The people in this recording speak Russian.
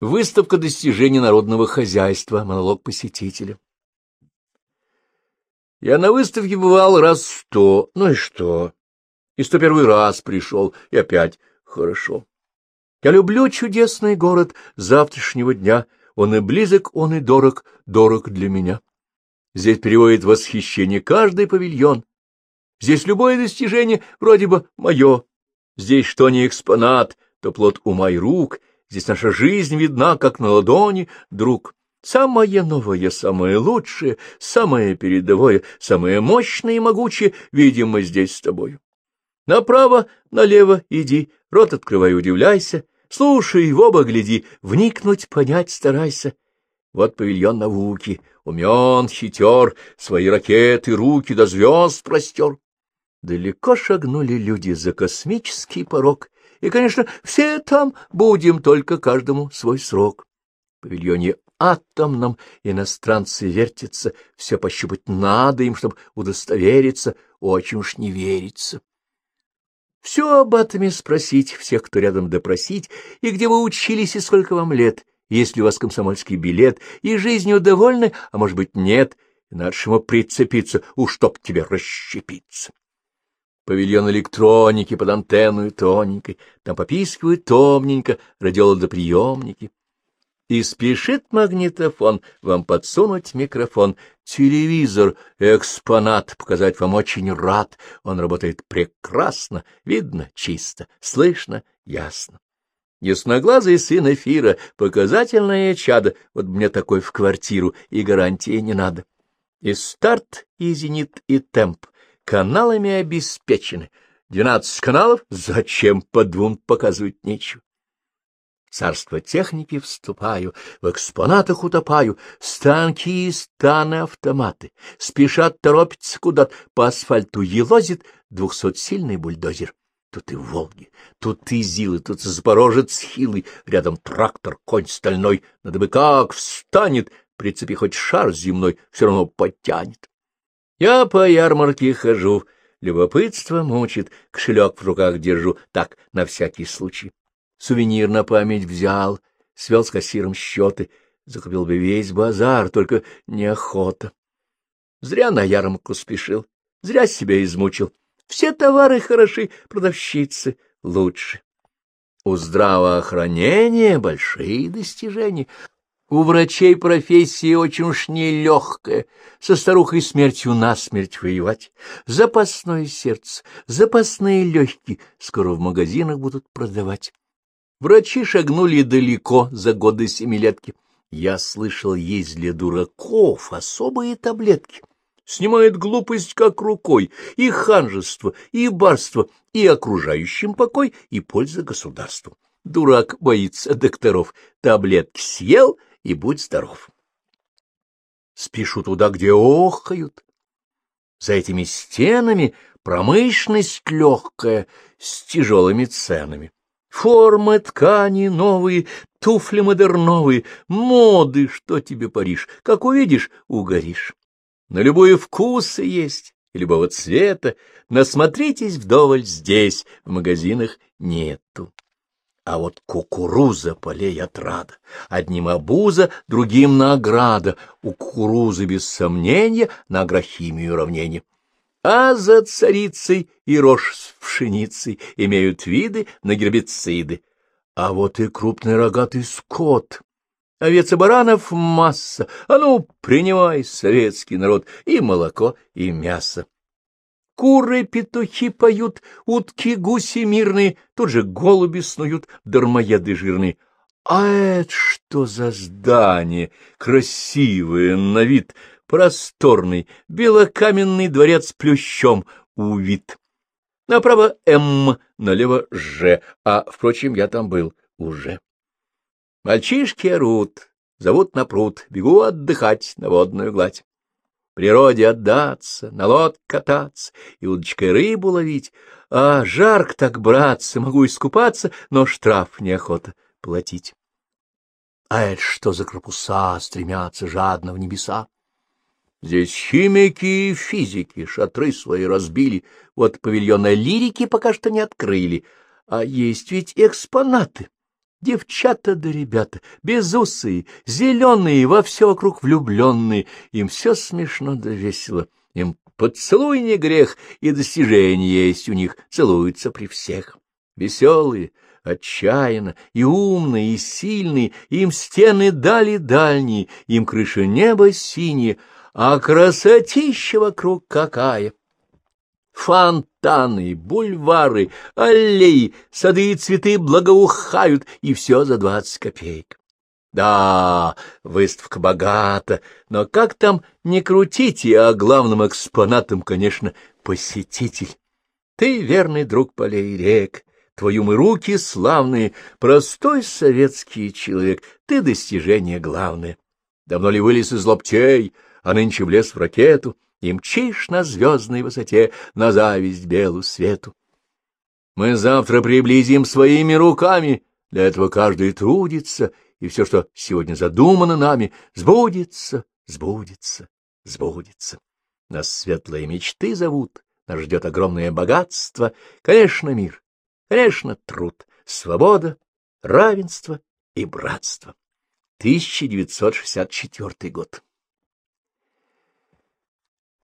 Выставка достижений народного хозяйства. Монолог посетителя. Я на выставке бывал раз сто. Ну и что? И сто первый раз пришел, и опять хорошо. Я люблю чудесный город завтрашнего дня. Он и близок, он и дорог, дорог для меня. Здесь переводит восхищение каждый павильон. Здесь любое достижение вроде бы мое. Здесь что не экспонат, то плод ума и рук, Здесь наша жизнь видна, как на ладони, друг. Самое новое, самое лучшее, самое передовое, самое мощное и могучее, видимо, здесь с тобою. Направо, налево иди, рот открывай, удивляйся, слушай, в оба гляди, вникнуть, понять старайся. Вот павильон науки, умен, хитер, свои ракеты, руки до звезд простер. Далеко шагнули люди за космический порог, и, конечно, все там будем, только каждому свой срок. В павильоне атомном иностранцы вертятся, все пощупать надо им, чтобы удостовериться, очень уж не верится. Все об атоме спросить, всех, кто рядом допросить, и где вы учились и сколько вам лет, есть ли у вас комсомольский билет, и жизнью довольны, а может быть нет, и надо прицепиться, уж чтоб тебе расщепиться павильон электроники под антенной тоненькой, там попискивают томненько радиолодоприемники. И спешит магнитофон вам подсунуть микрофон. Телевизор, экспонат, показать вам очень рад. Он работает прекрасно, видно, чисто, слышно, ясно. Ясноглазый сын эфира, показательное чадо, вот мне такой в квартиру, и гарантии не надо. И старт, и зенит, и темп, каналами обеспечены. Двенадцать каналов? Зачем по двум показывать нечего? царство техники вступаю, в экспонатах утопаю, станки и станы автоматы, спешат торопятся куда-то, по асфальту елозит двухсотсильный бульдозер. Тут и Волги, тут и Зилы, тут и Запорожец хилый, рядом трактор, конь стальной, надо бы как встанет, прицепи хоть шар земной, все равно подтянет. Я по ярмарке хожу, любопытство мучит, кошелек в руках держу, так, на всякий случай. Сувенир на память взял, свел с кассиром счеты, закупил бы весь базар, только неохота. Зря на ярмарку спешил, зря себя измучил. Все товары хороши, продавщицы лучше. У здравоохранения большие достижения, у врачей профессия очень уж нелегкая, со старухой смертью насмерть воевать. Запасное сердце, запасные легкие скоро в магазинах будут продавать. Врачи шагнули далеко за годы семилетки. Я слышал, есть для дураков особые таблетки. Снимают глупость как рукой, и ханжество, и барство, и окружающим покой, и польза государству. Дурак боится докторов. Таблетки съел — и будь здоров. Спешу туда, где охают. За этими стенами промышленность легкая, с тяжелыми ценами. Формы, ткани новые, туфли модерновые, моды, что тебе Париж, как увидишь, угоришь. На любые вкусы есть, любого цвета, насмотритесь вдоволь здесь, в магазинах нету. А вот кукуруза полей отрада. Одним обуза, другим награда. У кукурузы, без сомнения, на агрохимию уравнение. А за царицей и рожь с пшеницей имеют виды на гербициды. А вот и крупный рогатый скот. Овец и баранов масса. А ну, принимай, советский народ, и молоко, и мясо. Куры, петухи поют, утки, гуси мирные, тут же голуби снуют, дармоеды жирные. А это что за здание? Красивое на вид, просторный, белокаменный дворец плющом увит. Направо М, налево Ж, а, впрочем, я там был уже. Мальчишки орут, зовут на пруд, бегу отдыхать на водную гладь природе отдаться, на лод кататься и удочкой рыбу ловить. А жарко так, братцы, могу искупаться, но штраф неохота платить. А это что за корпуса стремятся жадно в небеса? Здесь химики и физики шатры свои разбили, вот павильона лирики пока что не открыли, а есть ведь экспонаты. Девчата да ребята, безусые, зеленые, во все вокруг влюбленные, им все смешно да весело, им поцелуй не грех, и достижение есть у них, целуются при всех. Веселые, отчаянно, и умные, и сильные, им стены дали дальние, им крыша неба синие, а красотища вокруг какая! Фонтаны, бульвары, аллеи, сады и цветы благоухают, и все за двадцать копеек. Да, выставка богата, но как там не крутите, а главным экспонатом, конечно, посетитель. Ты верный друг полей рек, твою мы руки славные, простой советский человек, ты достижение главное. Давно ли вылез из лаптей, а нынче влез в ракету, и мчишь на звездной высоте, на зависть белу свету. Мы завтра приблизим своими руками, для этого каждый трудится, и все, что сегодня задумано нами, сбудется, сбудется, сбудется. Нас светлые мечты зовут, нас ждет огромное богатство, конечно, мир, конечно, труд, свобода, равенство и братство. 1964 год.